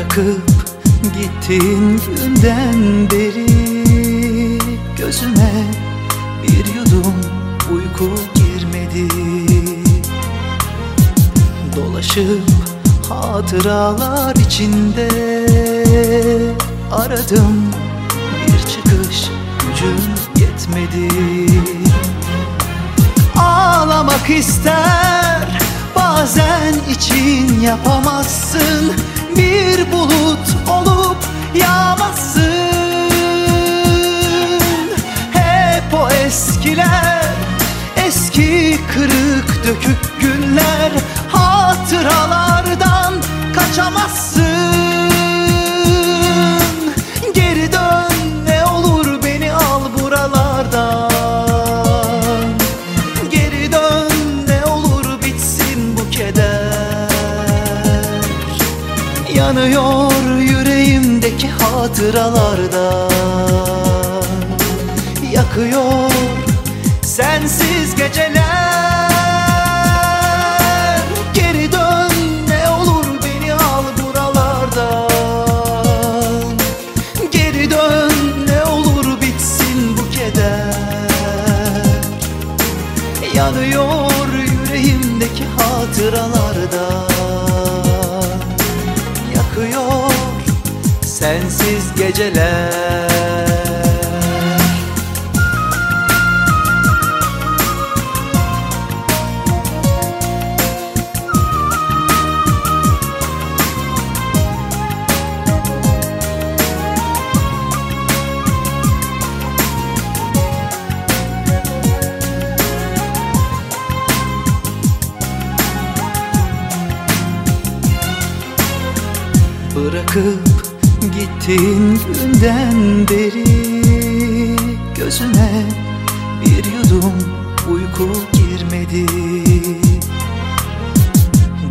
Bırakıp gittiğin günden beri. Gözüme bir yudum uyku girmedi. Dolaşıp hatıralar içinde Aradım. Bir çıkış gücüm yetmedi. Ağlamak ister bazen için yapamazsın. Bir bulut olup yağmazsın. Hep o eskiler eski kırık dökük günler Yanıyor yüreğimdeki hatıralardan Yakıyor sensiz geceler. Geri dön ne olur beni al buralardan Geri dön ne olur bitsin bu keder. Yanıyor yüreğimdeki hatıralardan sensiz geceler. Bırakıp gittiğin günden beri? Gözüme bir yudum uyku girmedi.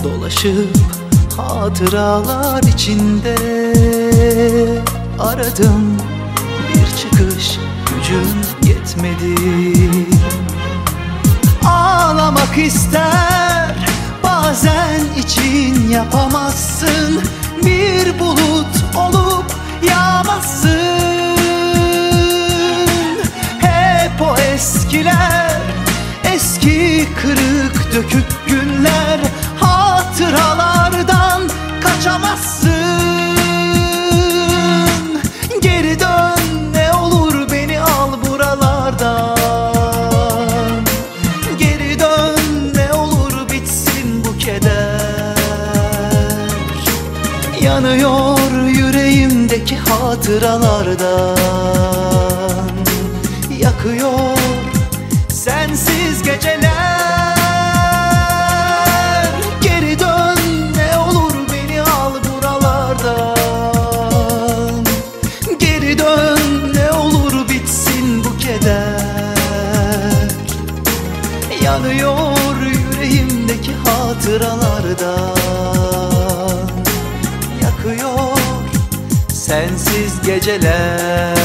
Dolaşıp hatıralar içinde Aradım. Bir çıkış gücüm yetmedi. Ağlamak ister bazen için yapamazsın. Bir bulut kırık dökük günler Hatıralardan kaçamazsın. Geri dön ne olur beni al buralardan. Geri dön ne olur bitsin bu keder. Yanıyor yüreğimdeki hatıralardan. Yakıyor Yanıyor yüreğimdeki hatıralardan Yakıyor sensiz geceler.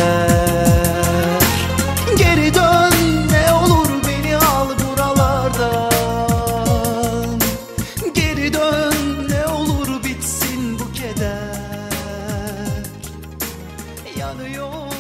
Geri dön ne olur beni al buralardan. Geri dön ne olur bitsin bu keder. Yanıyor